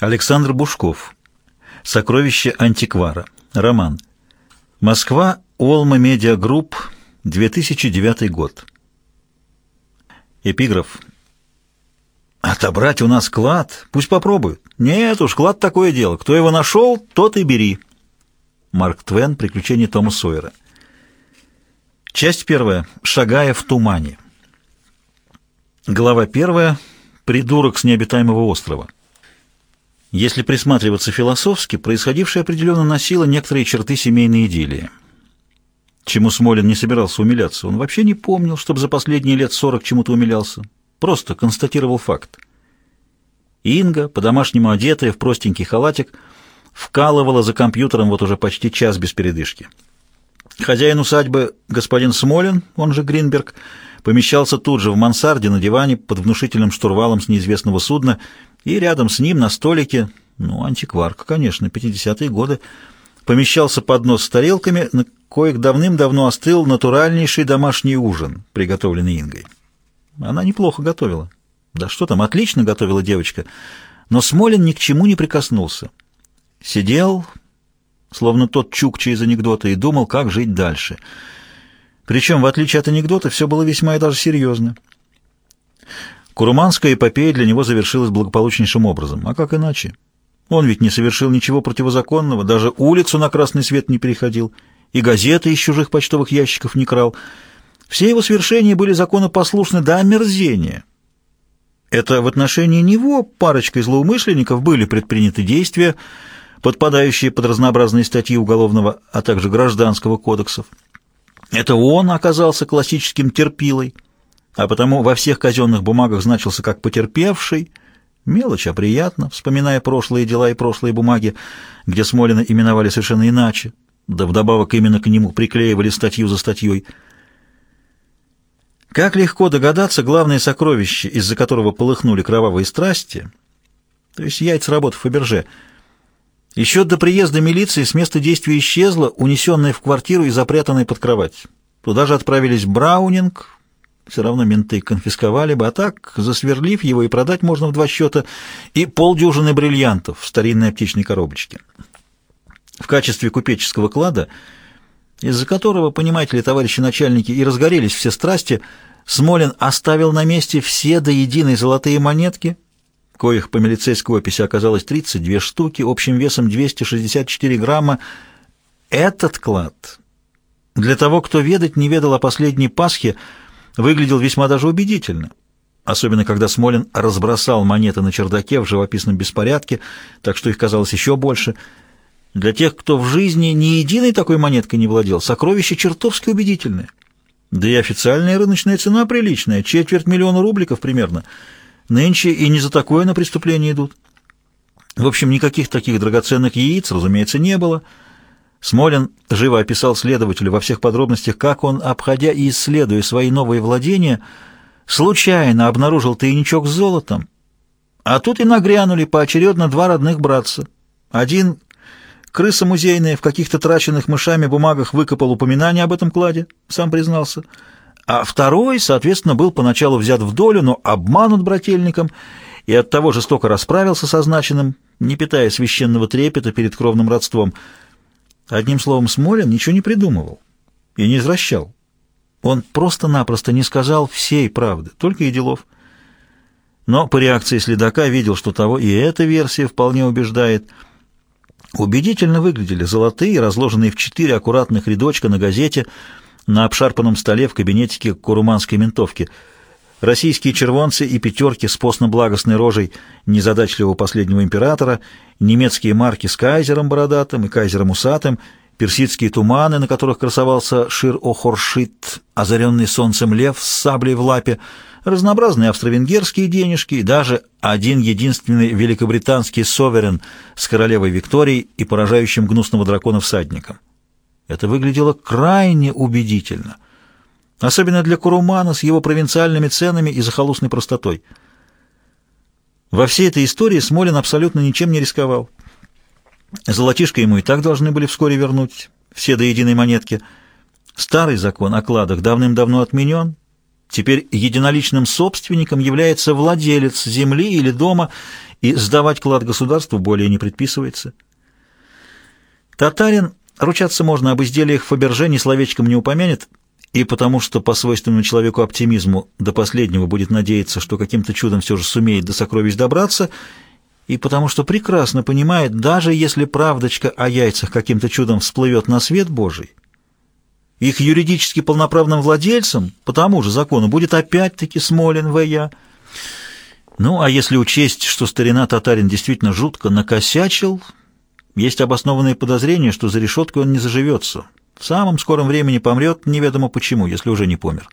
Александр Бушков. Сокровище антиквара. Роман. Москва. Олма Медиа Групп. 2009 год. Эпиграф. Отобрать у нас клад? Пусть попробуют. Нет уж, клад такое дело. Кто его нашел, тот и бери. Марк Твен. Приключения Тома Сойера. Часть первая. Шагая в тумане. Глава первая. Придурок с необитаемого острова. Если присматриваться философски, происходившее определенно носило некоторые черты семейной идиллии. Чему Смолин не собирался умиляться, он вообще не помнил, чтобы за последние лет сорок чему-то умилялся. Просто констатировал факт. Инга, по-домашнему одетая, в простенький халатик, вкалывала за компьютером вот уже почти час без передышки. Хозяин усадьбы, господин Смолин, он же Гринберг, помещался тут же в мансарде на диване под внушительным штурвалом с неизвестного судна, и рядом с ним на столике, ну, антикварка, конечно, 50-е годы, помещался поднос с тарелками, на коих давным-давно остыл натуральнейший домашний ужин, приготовленный Ингой. Она неплохо готовила. Да что там, отлично готовила девочка. Но Смолин ни к чему не прикоснулся. Сидел, словно тот чукча из анекдота, и думал, как жить дальше. Причем, в отличие от анекдота, все было весьма и даже серьезно. Куруманская эпопея для него завершилась благополучнейшим образом. А как иначе? Он ведь не совершил ничего противозаконного, даже улицу на красный свет не переходил, и газеты из чужих почтовых ящиков не крал. Все его свершения были законопослушны до омерзения. Это в отношении него парочкой злоумышленников были предприняты действия, подпадающие под разнообразные статьи Уголовного, а также Гражданского кодексов. Это он оказался классическим терпилой – а потому во всех казенных бумагах значился как потерпевший, мелочь, а приятно, вспоминая прошлые дела и прошлые бумаги, где Смолина именовали совершенно иначе, да вдобавок именно к нему приклеивали статью за статьей. Как легко догадаться, главное сокровище, из-за которого полыхнули кровавые страсти, то есть яйца работы Фаберже, еще до приезда милиции с места действия исчезла, унесенная в квартиру и запрятанная под кровать. Туда же отправились Браунинг, все равно менты конфисковали бы, а так, засверлив его и продать можно в два счета, и полдюжины бриллиантов в старинной аптечной коробочке. В качестве купеческого клада, из-за которого, понимаете ли, товарищи начальники, и разгорелись все страсти, Смолин оставил на месте все до единой золотые монетки, коих по милицейской описи оказалось 32 штуки, общим весом 264 грамма. Этот клад, для того, кто ведать не ведал о последней Пасхе, выглядел весьма даже убедительно, особенно когда Смолин разбросал монеты на чердаке в живописном беспорядке, так что их казалось еще больше. Для тех, кто в жизни ни единой такой монеткой не владел, сокровище чертовски убедительное. Да и официальная рыночная цена приличная, четверть миллиона рубликов примерно. Нынче и не за такое на преступление идут. В общем, никаких таких драгоценных яиц, разумеется, не было — Смолин живо описал следователю во всех подробностях, как он, обходя и исследуя свои новые владения, случайно обнаружил тайничок с золотом. А тут и нагрянули поочередно два родных братца. Один — крыса музейная, в каких-то траченных мышами бумагах выкопал упоминание об этом кладе, сам признался. А второй, соответственно, был поначалу взят в долю, но обманут брательником и оттого жестоко расправился со значенным, не питая священного трепета перед кровным родством — Одним словом, Смолин ничего не придумывал и не извращал. Он просто-напросто не сказал всей правды, только и делов. Но по реакции следака видел, что того и эта версия вполне убеждает. Убедительно выглядели золотые, разложенные в четыре аккуратных рядочка на газете на обшарпанном столе в кабинетике куруманской ментовки — российские червонцы и пятерки с постно-благостной рожей незадачливого последнего императора, немецкие марки с кайзером бородатым и кайзером усатым, персидские туманы, на которых красовался Шир-Охоршит, озаренный солнцем лев с саблей в лапе, разнообразные австро-венгерские денежки и даже один единственный великобританский соверен с королевой Викторией и поражающим гнусного дракона всадником. Это выглядело крайне убедительно — Особенно для Курумана с его провинциальными ценами и захолустной простотой. Во всей этой истории Смолин абсолютно ничем не рисковал. Золотишко ему и так должны были вскоре вернуть, все до единой монетки. Старый закон о кладах давным-давно отменен, Теперь единоличным собственником является владелец земли или дома, и сдавать клад государству более не предписывается. Татарин, ручаться можно об изделиях Фаберже, ни словечком не упомянет, и потому что по свойственному человеку оптимизму до последнего будет надеяться, что каким-то чудом все же сумеет до сокровищ добраться, и потому что прекрасно понимает, даже если правдочка о яйцах каким-то чудом всплывет на свет Божий, их юридически полноправным владельцем по тому же закону будет опять-таки Смолин В.Я. Ну, а если учесть, что старина татарин действительно жутко накосячил, есть обоснованные подозрения, что за решеткой он не заживется. В самом скором времени помрет, неведомо почему, если уже не помер.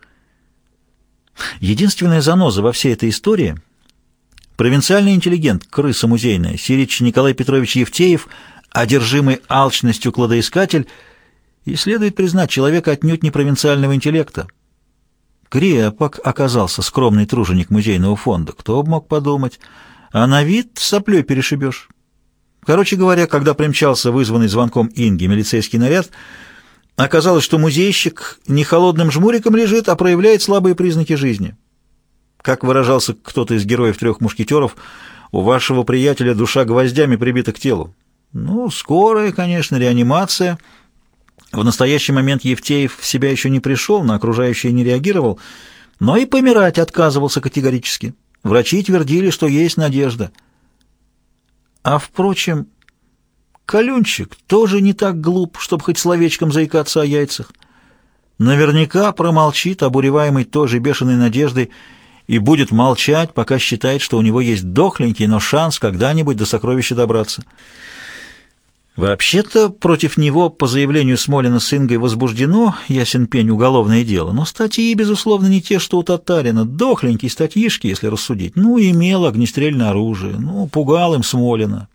Единственная заноза во всей этой истории — провинциальный интеллигент, крыса музейная, сирич Николай Петрович Евтеев, одержимый алчностью кладоискатель, и следует признать, человека отнюдь не провинциального интеллекта. Крепок оказался скромный труженик музейного фонда, кто бы мог подумать, а на вид соплей перешибешь. Короче говоря, когда примчался вызванный звонком Инги милицейский наряд — Оказалось, что музейщик не холодным жмуриком лежит, а проявляет слабые признаки жизни. Как выражался кто-то из героев трех мушкетеров, у вашего приятеля душа гвоздями прибита к телу. Ну, скорая, конечно, реанимация. В настоящий момент Евтеев в себя еще не пришел, на окружающее не реагировал, но и помирать отказывался категорически. Врачи твердили, что есть надежда. А, впрочем, Калюнчик тоже не так глуп, чтобы хоть словечком заикаться о яйцах. Наверняка промолчит, обуреваемый тоже бешеной надеждой, и будет молчать, пока считает, что у него есть дохленький, но шанс когда-нибудь до сокровища добраться. Вообще-то против него, по заявлению Смолина с Ингой, возбуждено, ясен пень, уголовное дело, но статьи, безусловно, не те, что у татарина. Дохленькие статьишки, если рассудить. Ну, имел огнестрельное оружие, ну, пугал им Смолина.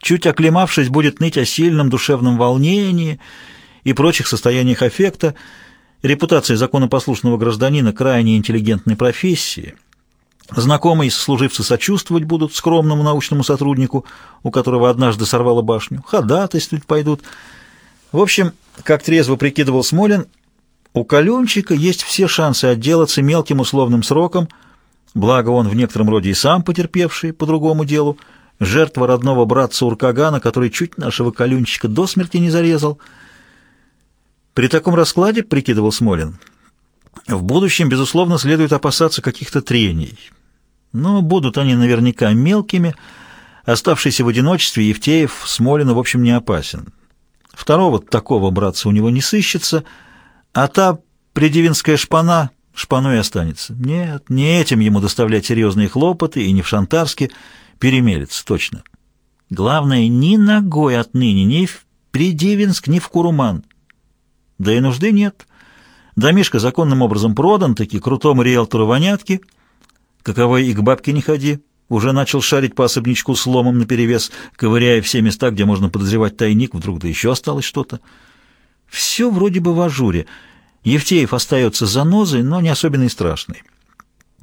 Чуть оклемавшись, будет ныть о сильном душевном волнении и прочих состояниях аффекта, репутация законопослушного гражданина крайне интеллигентной профессии. Знакомые сослуживцы сочувствовать будут скромному научному сотруднику, у которого однажды сорвало башню, ходатайствовать пойдут. В общем, как трезво прикидывал Смолин, у Калюнчика есть все шансы отделаться мелким условным сроком, благо он в некотором роде и сам потерпевший по другому делу, жертва родного братца Уркагана, который чуть нашего колюнчика до смерти не зарезал. При таком раскладе, прикидывал Смолин, в будущем, безусловно, следует опасаться каких-то трений. Но будут они наверняка мелкими. Оставшийся в одиночестве Евтеев Смолину, в общем, не опасен. Второго такого братца у него не сыщется, а та предивинская шпана шпаной останется. Нет, не этим ему доставлять серьезные хлопоты, и не в Шантарске, перемелется, точно. Главное, ни ногой отныне, ни в Придивинск, ни в Куруман. Да и нужды нет. Домишко законным образом продан, таки крутому риэлтору вонятки. Каковой и к бабке не ходи. Уже начал шарить по особнячку с ломом наперевес, ковыряя все места, где можно подозревать тайник, вдруг да еще осталось что-то. Все вроде бы в ажуре. Евтеев остается занозой, но не особенно и страшный.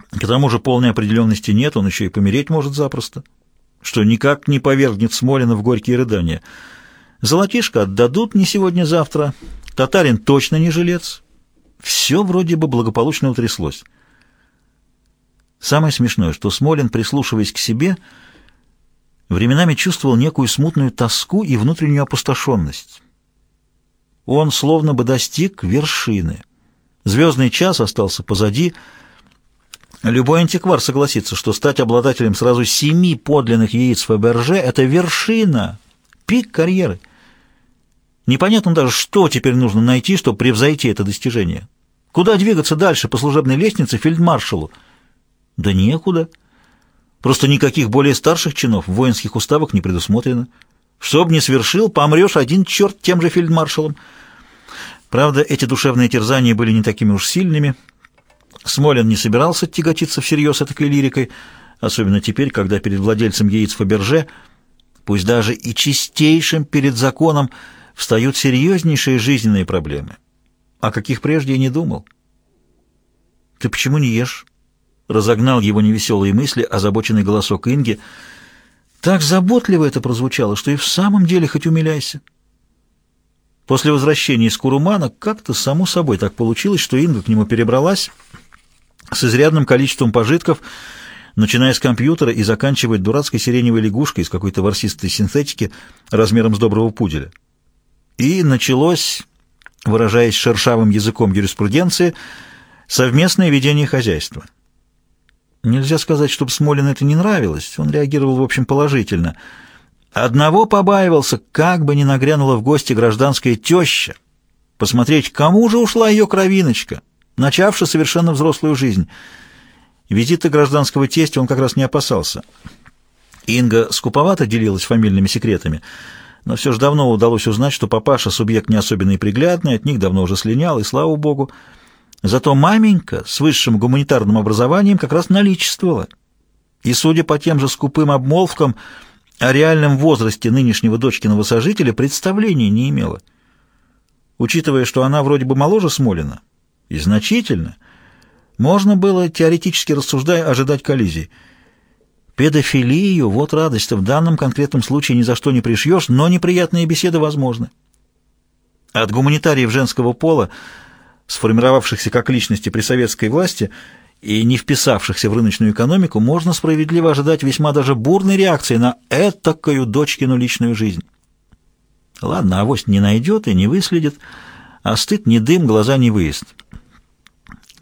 К тому же полной определенности нет, он еще и помереть может запросто, что никак не повергнет Смолина в горькие рыдания. Золотишко отдадут не сегодня-завтра, татарин точно не жилец. Все вроде бы благополучно утряслось. Самое смешное, что Смолин, прислушиваясь к себе, временами чувствовал некую смутную тоску и внутреннюю опустошенность. Он словно бы достиг вершины. Звездный час остался позади — Любой антиквар согласится, что стать обладателем сразу семи подлинных яиц Фаберже — это вершина, пик карьеры. Непонятно даже, что теперь нужно найти, чтобы превзойти это достижение. Куда двигаться дальше по служебной лестнице фельдмаршалу? Да некуда. Просто никаких более старших чинов в воинских уставах не предусмотрено. Чтоб не свершил, помрешь один черт тем же фельдмаршалом. Правда, эти душевные терзания были не такими уж сильными — Смолин не собирался тяготиться всерьез этой лирикой, особенно теперь, когда перед владельцем яиц Фаберже, пусть даже и чистейшим перед законом, встают серьезнейшие жизненные проблемы, о каких прежде и не думал. «Ты почему не ешь?» — разогнал его невеселые мысли озабоченный голосок Инги. Так заботливо это прозвучало, что и в самом деле хоть умиляйся. После возвращения из Курумана как-то само собой так получилось, что Инга к нему перебралась — с изрядным количеством пожитков, начиная с компьютера и заканчивая дурацкой сиреневой лягушкой из какой-то ворсистой синтетики размером с доброго пуделя. И началось, выражаясь шершавым языком юриспруденции, совместное ведение хозяйства. Нельзя сказать, чтобы Смолин это не нравилось, он реагировал, в общем, положительно. Одного побаивался, как бы ни нагрянула в гости гражданская теща, посмотреть, кому же ушла ее кровиночка, начавшая совершенно взрослую жизнь. Визита гражданского тестя он как раз не опасался. Инга скуповато делилась фамильными секретами, но все же давно удалось узнать, что папаша субъект не особенно и приглядный, от них давно уже слинял, и слава богу. Зато маменька с высшим гуманитарным образованием как раз наличествовала. И, судя по тем же скупым обмолвкам, о реальном возрасте нынешнего дочкиного сожителя представления не имела. Учитывая, что она вроде бы моложе Смолина, и значительно, можно было, теоретически рассуждая, ожидать коллизий. Педофилию, вот радость в данном конкретном случае ни за что не пришьешь, но неприятные беседы возможны. От гуманитариев женского пола, сформировавшихся как личности при советской власти и не вписавшихся в рыночную экономику, можно справедливо ожидать весьма даже бурной реакции на этакую дочкину личную жизнь. Ладно, авось не найдет и не выследит, а стыд не дым, глаза не выезд.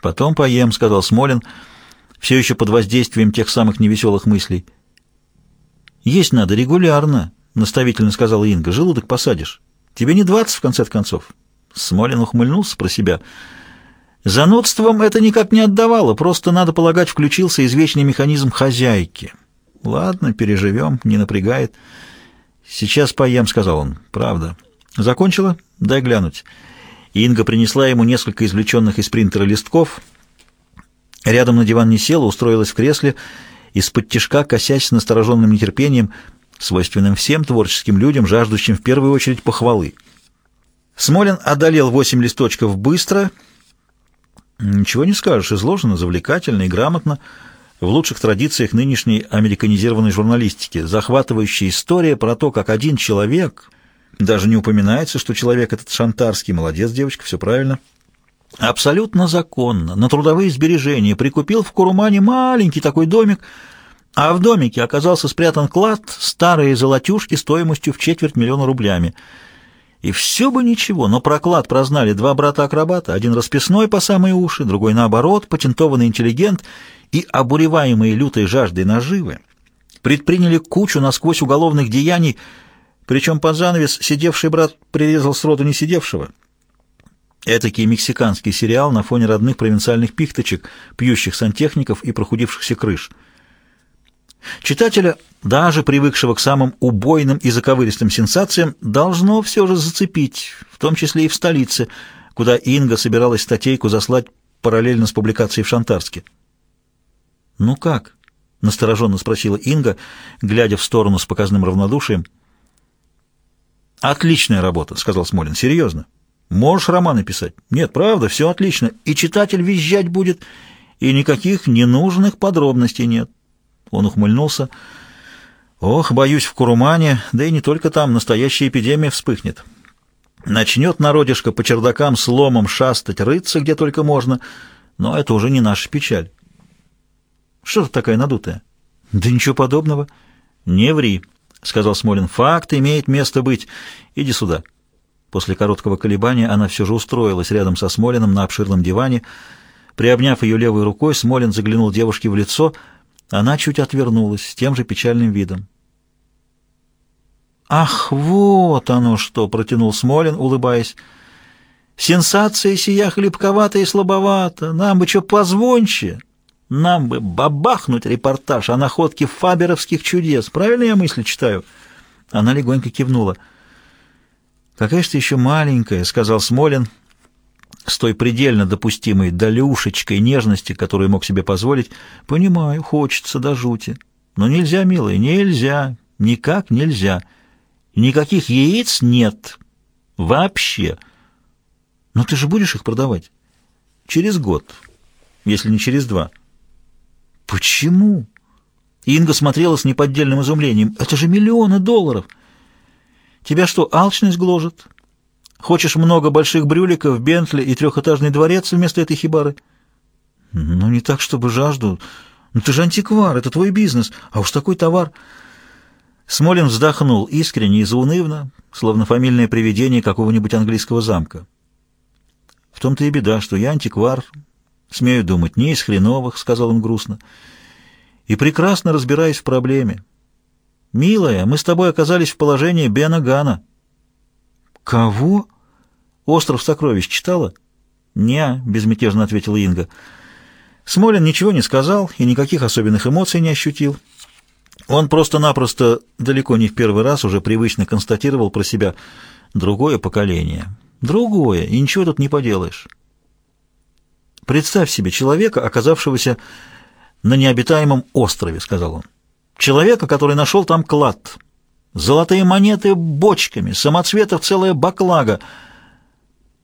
«Потом поем», — сказал Смолин, все еще под воздействием тех самых невеселых мыслей. «Есть надо регулярно», — наставительно сказала Инга. «Желудок посадишь. Тебе не двадцать, в конце концов». Смолин ухмыльнулся про себя. Занудством это никак не отдавало, просто, надо полагать, включился извечный механизм хозяйки. «Ладно, переживем, не напрягает». «Сейчас поем», — сказал он. «Правда». «Закончила? Дай глянуть». Инга принесла ему несколько извлеченных из принтера листков. Рядом на диван не села, устроилась в кресле, из-под тишка, косясь с настороженным нетерпением, свойственным всем творческим людям, жаждущим в первую очередь похвалы. Смолин одолел восемь листочков быстро. Ничего не скажешь, изложено завлекательно и грамотно, в лучших традициях нынешней американизированной журналистики. Захватывающая история про то, как один человек даже не упоминается, что человек этот шантарский. Молодец, девочка, все правильно. Абсолютно законно. На трудовые сбережения прикупил в Курумане маленький такой домик, а в домике оказался спрятан клад, старые золотюшки стоимостью в четверть миллиона рублями. И все бы ничего, но про клад прознали два брата-акробата, один расписной по самые уши, другой наоборот, патентованный интеллигент, и, обуреваемые лютой жаждой наживы, предприняли кучу насквозь уголовных деяний, причем под занавес сидевший брат прирезал сроду не сидевшего. Этакий мексиканский сериал на фоне родных провинциальных пихточек, пьющих сантехников и прохудившихся крыш. Читателя, даже привыкшего к самым убойным и заковыристым сенсациям, должно все же зацепить, в том числе и в столице, куда Инга собиралась статейку заслать параллельно с публикацией в Шантарске. «Ну как?» — настороженно спросила Инга, глядя в сторону с показным равнодушием. «Отличная работа», — сказал Смолин. «Серьезно. Можешь романы писать?» «Нет, правда, все отлично. И читатель визжать будет, и никаких ненужных подробностей нет». Он ухмыльнулся. «Ох, боюсь, в Курумане, да и не только там, настоящая эпидемия вспыхнет. Начнет народишко по чердакам с шастать, рыться где только можно, но это уже не наша печаль». «Что ты такая надутая?» «Да ничего подобного». «Не ври». — сказал Смолин. — Факт имеет место быть. Иди сюда. После короткого колебания она все же устроилась рядом со Смолиным на обширном диване. Приобняв ее левой рукой, Смолин заглянул девушке в лицо. Она чуть отвернулась с тем же печальным видом. «Ах, вот оно что!» — протянул Смолин, улыбаясь. «Сенсация сия хлебковата и слабовата. Нам бы что позвонче!» Нам бы бабахнуть репортаж о находке фаберовских чудес. Правильно я мысли читаю?» Она легонько кивнула. «Какая же ты еще маленькая», — сказал Смолин, с той предельно допустимой долюшечкой нежности, которую мог себе позволить. «Понимаю, хочется до жути. Но нельзя, милая, нельзя. Никак нельзя. Никаких яиц нет. Вообще. Но ты же будешь их продавать? Через год, если не через два». «Почему?» Инга смотрела с неподдельным изумлением. «Это же миллионы долларов!» «Тебя что, алчность гложет? Хочешь много больших брюликов, Бентли и трехэтажный дворец вместо этой хибары?» Ну, не так, чтобы жажду. Ну, ты же антиквар, это твой бизнес, а уж такой товар... Смолин вздохнул искренне и заунывно, словно фамильное привидение какого-нибудь английского замка. В том-то и беда, что я антиквар, смею думать, не из хреновых, — сказал он грустно, — и прекрасно разбираюсь в проблеме. Милая, мы с тобой оказались в положении Бена Гана. Кого? Остров сокровищ читала? Не, безмятежно ответила Инга. Смолин ничего не сказал и никаких особенных эмоций не ощутил. Он просто-напросто, далеко не в первый раз, уже привычно констатировал про себя другое поколение. Другое, и ничего тут не поделаешь. «Представь себе человека, оказавшегося на необитаемом острове», — сказал он. «Человека, который нашел там клад. Золотые монеты бочками, самоцветов целая баклага.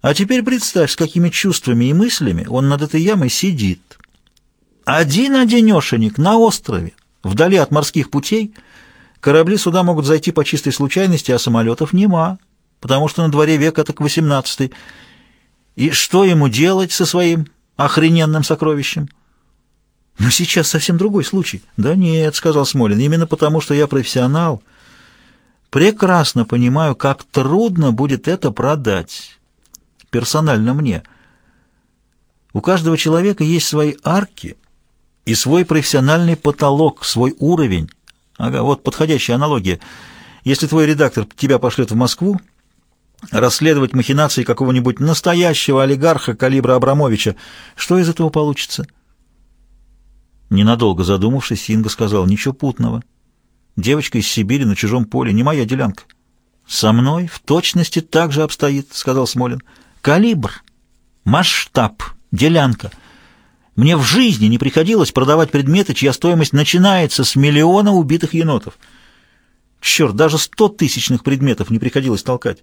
А теперь представь, с какими чувствами и мыслями он над этой ямой сидит. Один-одинешенек на острове, Вдали от морских путей корабли сюда могут зайти по чистой случайности, а самолетов нема, потому что на дворе века так восемнадцатый. И что ему делать со своим охрененным сокровищем? Но сейчас совсем другой случай. Да нет, сказал Смолин, именно потому, что я профессионал. Прекрасно понимаю, как трудно будет это продать. Персонально мне. У каждого человека есть свои арки — и свой профессиональный потолок, свой уровень. Ага, вот подходящая аналогия. Если твой редактор тебя пошлет в Москву, расследовать махинации какого-нибудь настоящего олигарха калибра Абрамовича, что из этого получится? Ненадолго задумавшись, Инга сказал, ничего путного. Девочка из Сибири на чужом поле, не моя делянка. Со мной в точности так же обстоит, сказал Смолин. Калибр, масштаб, делянка — мне в жизни не приходилось продавать предметы, чья стоимость начинается с миллиона убитых енотов. Черт, даже сто тысячных предметов не приходилось толкать.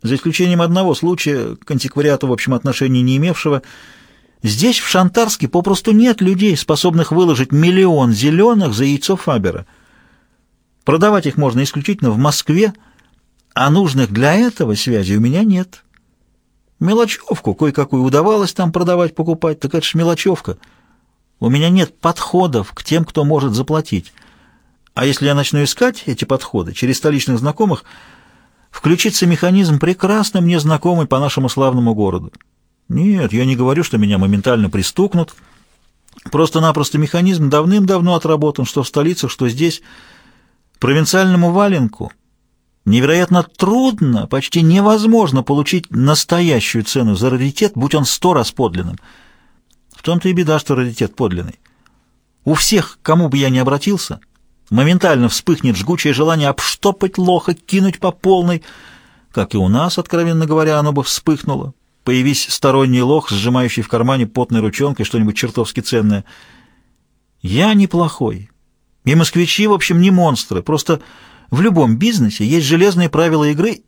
За исключением одного случая, к антиквариату в общем отношении не имевшего, здесь, в Шантарске, попросту нет людей, способных выложить миллион зеленых за яйцо Фабера. Продавать их можно исключительно в Москве, а нужных для этого связи у меня нет». Мелочевку кое-какую удавалось там продавать, покупать, так это ж мелочевка. У меня нет подходов к тем, кто может заплатить. А если я начну искать эти подходы через столичных знакомых, включится механизм, прекрасно мне знакомый по нашему славному городу. Нет, я не говорю, что меня моментально пристукнут. Просто-напросто механизм давным-давно отработан, что в столицах, что здесь. Провинциальному валенку Невероятно трудно, почти невозможно получить настоящую цену за раритет, будь он сто раз подлинным. В том-то и беда, что раритет подлинный. У всех, кому бы я ни обратился, моментально вспыхнет жгучее желание обштопать лоха, кинуть по полной, как и у нас, откровенно говоря, оно бы вспыхнуло. Появись сторонний лох, сжимающий в кармане потной ручонкой что-нибудь чертовски ценное. Я неплохой. И москвичи, в общем, не монстры, просто... В любом бизнесе есть железные правила игры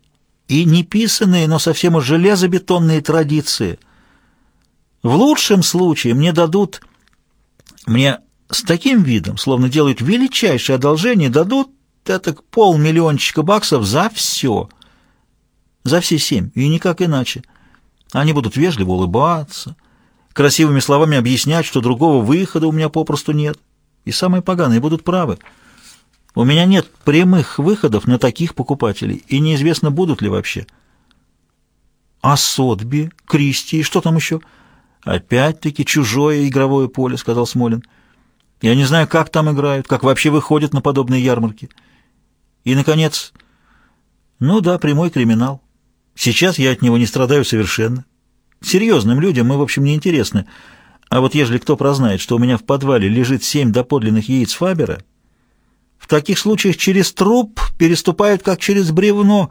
и неписанные, но совсем уж железобетонные традиции. В лучшем случае мне дадут, мне с таким видом, словно делают величайшее одолжение, дадут это полмиллиончика баксов за все. За все семь, и никак иначе. Они будут вежливо улыбаться, красивыми словами объяснять, что другого выхода у меня попросту нет. И самые поганые будут правы. У меня нет прямых выходов на таких покупателей, и неизвестно, будут ли вообще. А Сотби, Кристи и что там еще? Опять-таки чужое игровое поле, сказал Смолин. Я не знаю, как там играют, как вообще выходят на подобные ярмарки. И, наконец, ну да, прямой криминал. Сейчас я от него не страдаю совершенно. Серьезным людям мы, в общем, не интересны. А вот ежели кто прознает, что у меня в подвале лежит семь доподлинных яиц Фабера, в таких случаях через труп переступают как через бревно.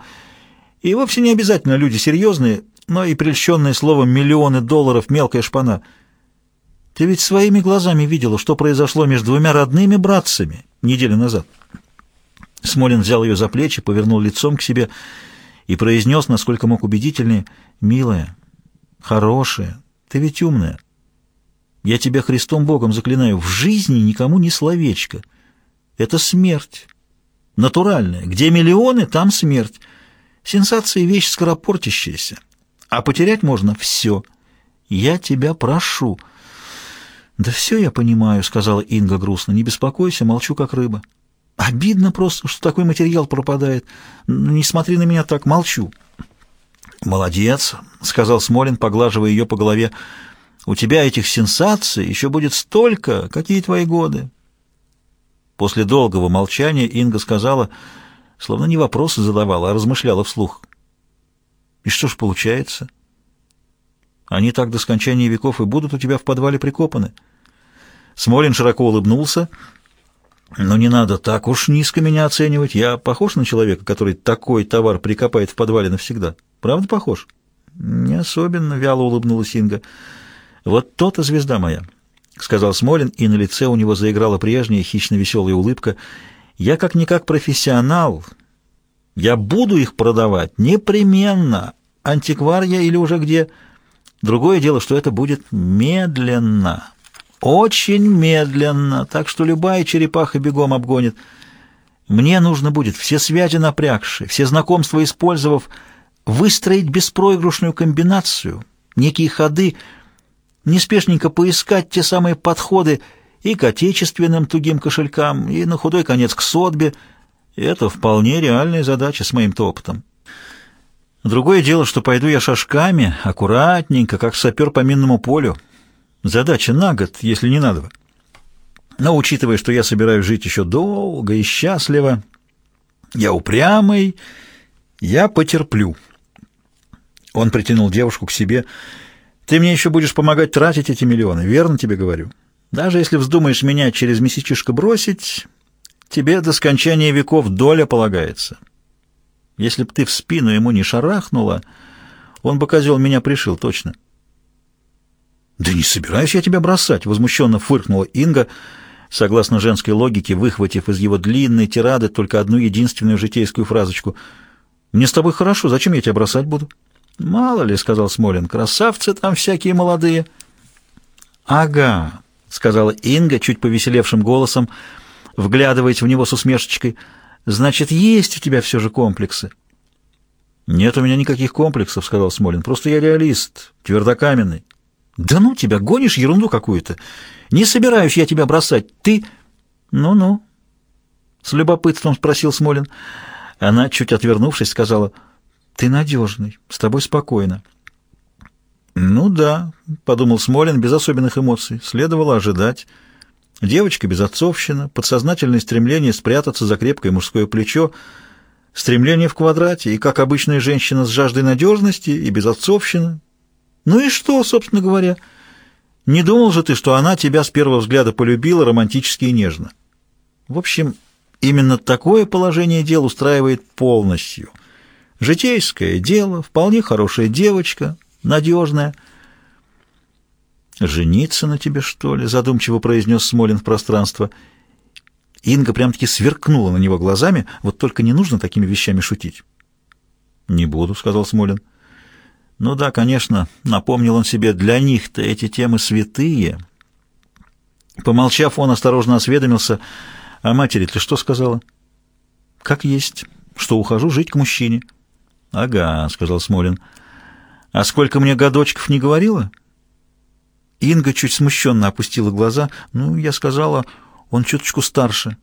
И вовсе не обязательно люди серьезные, но и прельщенные словом миллионы долларов мелкая шпана. Ты ведь своими глазами видела, что произошло между двумя родными братцами неделю назад. Смолин взял ее за плечи, повернул лицом к себе и произнес, насколько мог убедительнее, «Милая, хорошая, ты ведь умная. Я тебя Христом Богом заклинаю, в жизни никому ни словечко». Это смерть. Натуральная. Где миллионы, там смерть. Сенсация — вещь скоропортящаяся. А потерять можно все. Я тебя прошу. «Да все я понимаю», — сказала Инга грустно. «Не беспокойся, молчу как рыба». «Обидно просто, что такой материал пропадает. Не смотри на меня так, молчу». «Молодец», — сказал Смолин, поглаживая ее по голове. «У тебя этих сенсаций еще будет столько, какие твои годы». После долгого молчания Инга сказала, словно не вопросы задавала, а размышляла вслух. «И что ж получается?» «Они так до скончания веков и будут у тебя в подвале прикопаны». Смолин широко улыбнулся. «Но не надо так уж низко меня оценивать. Я похож на человека, который такой товар прикопает в подвале навсегда?» Правда похож? Не особенно, вяло улыбнулась Инга. Вот то-то звезда моя, сказал Смолин, и на лице у него заиграла прежняя хищно-веселая улыбка. Я как-никак профессионал. Я буду их продавать непременно. Антиквар или уже где. Другое дело, что это будет медленно. Очень медленно, так что любая черепаха бегом обгонит. Мне нужно будет все связи напрягши, все знакомства использовав, выстроить беспроигрышную комбинацию, некие ходы, неспешненько поискать те самые подходы и к отечественным тугим кошелькам, и на худой конец к сотбе. Это вполне реальная задача с моим-то опытом. Другое дело, что пойду я шажками, аккуратненько, как сапер по минному полю. Задача на год, если не на два. Но учитывая, что я собираюсь жить еще долго и счастливо, я упрямый, я потерплю». Он притянул девушку к себе. «Ты мне еще будешь помогать тратить эти миллионы, верно тебе говорю? Даже если вздумаешь меня через месячишко бросить, тебе до скончания веков доля полагается. Если б ты в спину ему не шарахнула, он бы, козел, меня пришил, точно». «Да не собираюсь я тебя бросать», — возмущенно фыркнула Инга, согласно женской логике, выхватив из его длинной тирады только одну единственную житейскую фразочку. «Мне с тобой хорошо, зачем я тебя бросать буду?» «Мало ли», — сказал Смолин, — «красавцы там всякие молодые». «Ага», — сказала Инга чуть повеселевшим голосом, вглядываясь в него с усмешечкой, — «значит, есть у тебя все же комплексы». «Нет у меня никаких комплексов», — сказал Смолин, — «просто я реалист, твердокаменный». «Да ну тебя, гонишь ерунду какую-то. Не собираюсь я тебя бросать. Ты...» «Ну-ну», — с любопытством спросил Смолин. Она, чуть отвернувшись, сказала... Ты надежный, с тобой спокойно. Ну да, подумал Смолин без особенных эмоций. Следовало ожидать. Девочка безотцовщина, подсознательное стремление спрятаться за крепкое мужское плечо, стремление в квадрате, и, как обычная женщина, с жаждой надежности и безотцовщина. Ну и что, собственно говоря? Не думал же ты, что она тебя с первого взгляда полюбила романтически и нежно? В общем, именно такое положение дел устраивает полностью — Житейское дело, вполне хорошая девочка, надежная. «Жениться на тебе, что ли?» — задумчиво произнес Смолин в пространство. Инга прям-таки сверкнула на него глазами. «Вот только не нужно такими вещами шутить». «Не буду», — сказал Смолин. «Ну да, конечно», — напомнил он себе, — «для них-то эти темы святые». Помолчав, он осторожно осведомился. «А матери ты что сказала?» «Как есть, что ухожу жить к мужчине». «Ага», — сказал Смолин. «А сколько мне годочков не говорила?» Инга чуть смущенно опустила глаза. «Ну, я сказала, он чуточку старше».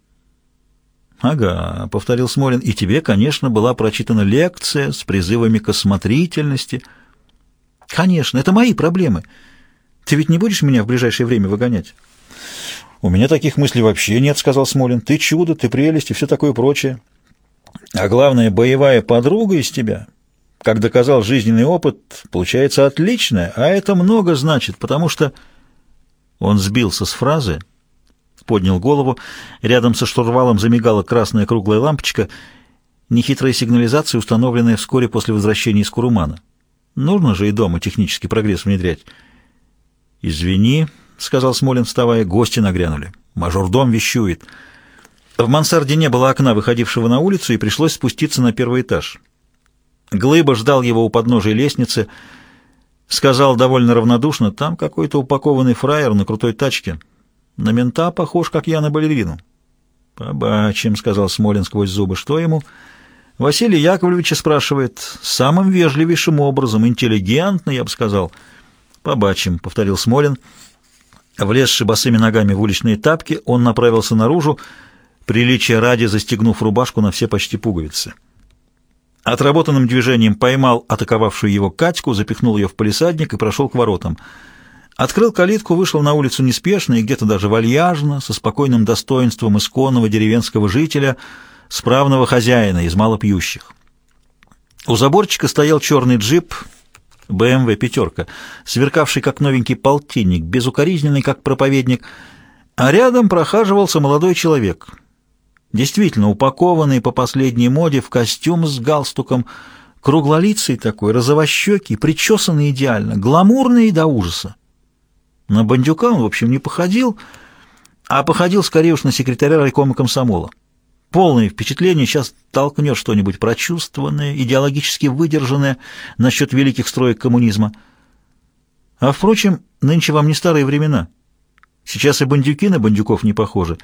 «Ага», — повторил Смолин, — «и тебе, конечно, была прочитана лекция с призывами к осмотрительности». «Конечно, это мои проблемы. Ты ведь не будешь меня в ближайшее время выгонять?» «У меня таких мыслей вообще нет», — сказал Смолин. «Ты чудо, ты прелесть и все такое прочее. А главное, боевая подруга из тебя, как доказал жизненный опыт, получается отличная, а это много значит, потому что... Он сбился с фразы, поднял голову, рядом со штурвалом замигала красная круглая лампочка, нехитрая сигнализация, установленная вскоре после возвращения из Курумана. Нужно же и дома технический прогресс внедрять. «Извини», — сказал Смолин, вставая, — «гости нагрянули. Мажордом вещует». В мансарде не было окна, выходившего на улицу, и пришлось спуститься на первый этаж. Глыба ждал его у подножия лестницы, сказал довольно равнодушно, там какой-то упакованный фраер на крутой тачке. На мента похож, как я на балерину. «Побачим», — сказал Смолин сквозь зубы, — «что ему?» Василий Яковлевич спрашивает самым вежливейшим образом, интеллигентно, я бы сказал. «Побачим», — повторил Смолин. Влезши босыми ногами в уличные тапки, он направился наружу, приличия ради застегнув рубашку на все почти пуговицы. Отработанным движением поймал атаковавшую его Катьку, запихнул ее в палисадник и прошел к воротам. Открыл калитку, вышел на улицу неспешно и где-то даже вальяжно, со спокойным достоинством исконного деревенского жителя, справного хозяина из малопьющих. У заборчика стоял черный джип, БМВ «пятерка», сверкавший как новенький полтинник, безукоризненный как проповедник, а рядом прохаживался молодой человек — Действительно, упакованный по последней моде в костюм с галстуком, круглолицый такой, розовощекий, причесанный идеально, гламурный до ужаса. На бандюка он, в общем, не походил, а походил скорее уж на секретаря райкома комсомола. Полное впечатление, сейчас толкнет что-нибудь прочувствованное, идеологически выдержанное насчет великих строек коммунизма. А, впрочем, нынче вам не старые времена. Сейчас и бандюки на бандюков не похожи.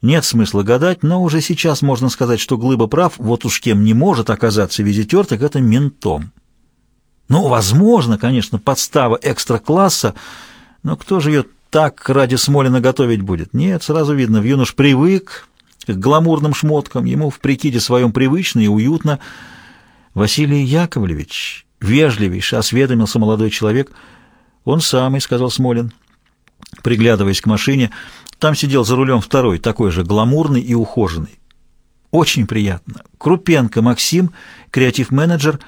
Нет смысла гадать, но уже сейчас можно сказать, что Глыба прав, вот уж кем не может оказаться визитер, так это ментом. Ну, возможно, конечно, подстава экстра-класса, но кто же ее так ради Смолина готовить будет? Нет, сразу видно, в юнош привык к гламурным шмоткам, ему в прикиде своем привычно и уютно. Василий Яковлевич, вежливейше осведомился молодой человек. Он самый, сказал Смолин, приглядываясь к машине, — там сидел за рулем второй, такой же гламурный и ухоженный. Очень приятно. Крупенко Максим, креатив-менеджер.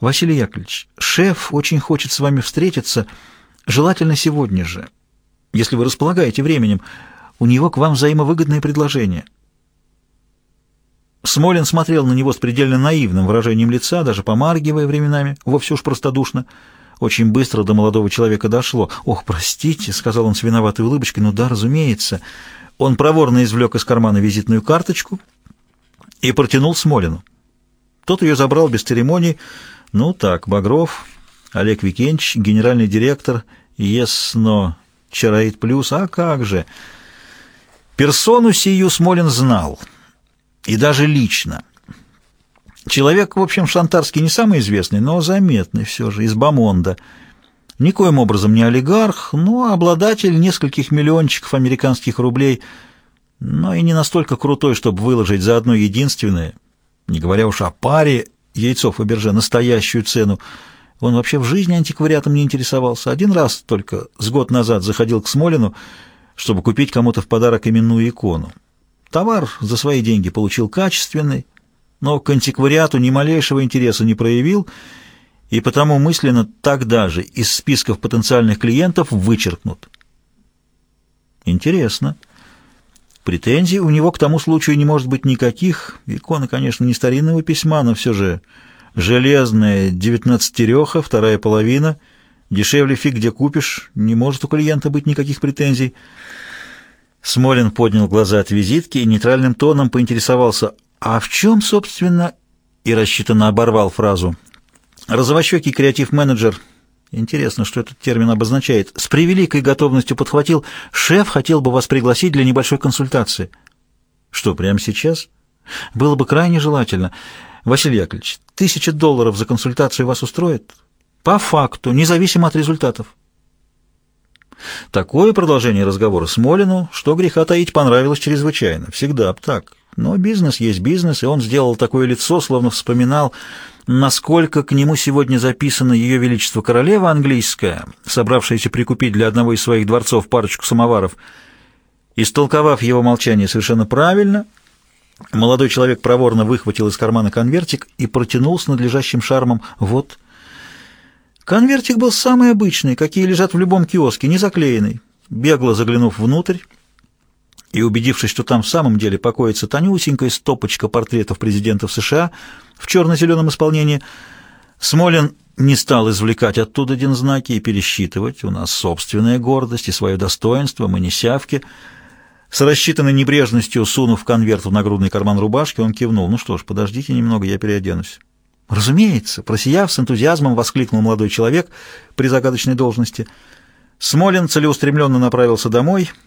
Василий Яковлевич, шеф очень хочет с вами встретиться, желательно сегодня же. Если вы располагаете временем, у него к вам взаимовыгодное предложение. Смолин смотрел на него с предельно наивным выражением лица, даже помаргивая временами, вовсе уж простодушно. Очень быстро до молодого человека дошло. «Ох, простите», — сказал он с виноватой улыбочкой, — «ну да, разумеется». Он проворно извлек из кармана визитную карточку и протянул Смолину. Тот ее забрал без церемоний. «Ну так, Багров, Олег Викентьевич, генеральный директор, Есно, Чараид Плюс, а как же?» Персону сию Смолин знал, и даже лично. Человек, в общем, шантарский не самый известный, но заметный все же, из Бамонда. Никоим образом не олигарх, но обладатель нескольких миллиончиков американских рублей, но и не настолько крутой, чтобы выложить за одно единственное, не говоря уж о паре яйцов Фаберже, настоящую цену. Он вообще в жизни антиквариатом не интересовался. Один раз только с год назад заходил к Смолину, чтобы купить кому-то в подарок именную икону. Товар за свои деньги получил качественный, но к антиквариату ни малейшего интереса не проявил и потому мысленно тогда же из списков потенциальных клиентов вычеркнут. Интересно. Претензий у него к тому случаю не может быть никаких. Икона, конечно, не старинного письма, но все же железная девятнадцатереха, вторая половина. Дешевле фиг где купишь, не может у клиента быть никаких претензий. Смолин поднял глаза от визитки и нейтральным тоном поинтересовался, «А в чем, собственно...» И рассчитанно оборвал фразу. Розовощекий креатив-менеджер, интересно, что этот термин обозначает, с превеликой готовностью подхватил, «Шеф хотел бы вас пригласить для небольшой консультации». «Что, прямо сейчас?» «Было бы крайне желательно. Василий Яковлевич, тысяча долларов за консультацию вас устроит?» «По факту, независимо от результатов». Такое продолжение разговора Смолину, что греха таить, понравилось чрезвычайно. Всегда так. Но бизнес есть бизнес, и он сделал такое лицо, словно вспоминал, насколько к нему сегодня записано Ее Величество Королева английская, собравшаяся прикупить для одного из своих дворцов парочку самоваров. Истолковав его молчание совершенно правильно, молодой человек проворно выхватил из кармана конвертик и протянул с надлежащим шармом «Вот». Конвертик был самый обычный, какие лежат в любом киоске, не заклеенный. Бегло заглянув внутрь, и, убедившись, что там в самом деле покоится тонюсенькая стопочка портретов президентов США в черно-зеленом исполнении, Смолин не стал извлекать оттуда дензнаки и пересчитывать. У нас собственная гордость и свое достоинство, мы не сявки. С рассчитанной небрежностью, сунув конверт в нагрудный карман рубашки, он кивнул. «Ну что ж, подождите немного, я переоденусь». «Разумеется!» — просияв с энтузиазмом, воскликнул молодой человек при загадочной должности. Смолин целеустремленно направился домой —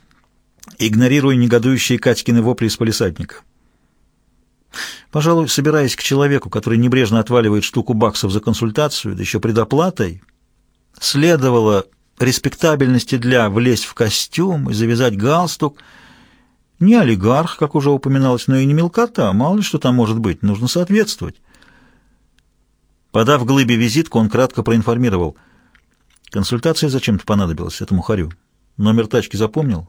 игнорируя негодующие Катькины вопли из полисадника. Пожалуй, собираясь к человеку, который небрежно отваливает штуку баксов за консультацию, да еще предоплатой, следовало респектабельности для влезть в костюм и завязать галстук. Не олигарх, как уже упоминалось, но и не мелкота. Мало ли что там может быть, нужно соответствовать. Подав глыбе визитку, он кратко проинформировал. Консультация зачем-то понадобилась этому харю. Номер тачки запомнил?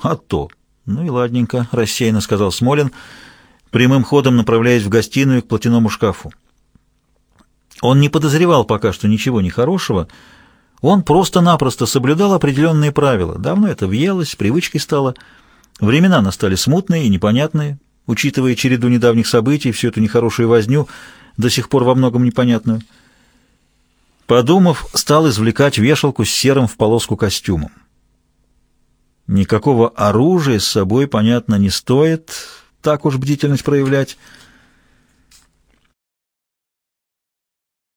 А то. Ну и ладненько, рассеянно сказал Смолин, прямым ходом направляясь в гостиную к платяному шкафу. Он не подозревал пока что ничего нехорошего, он просто-напросто соблюдал определенные правила. Давно это въелось, привычкой стало. Времена настали смутные и непонятные, учитывая череду недавних событий, всю эту нехорошую возню, до сих пор во многом непонятную. Подумав, стал извлекать вешалку с серым в полоску костюмом. Никакого оружия с собой, понятно, не стоит так уж бдительность проявлять —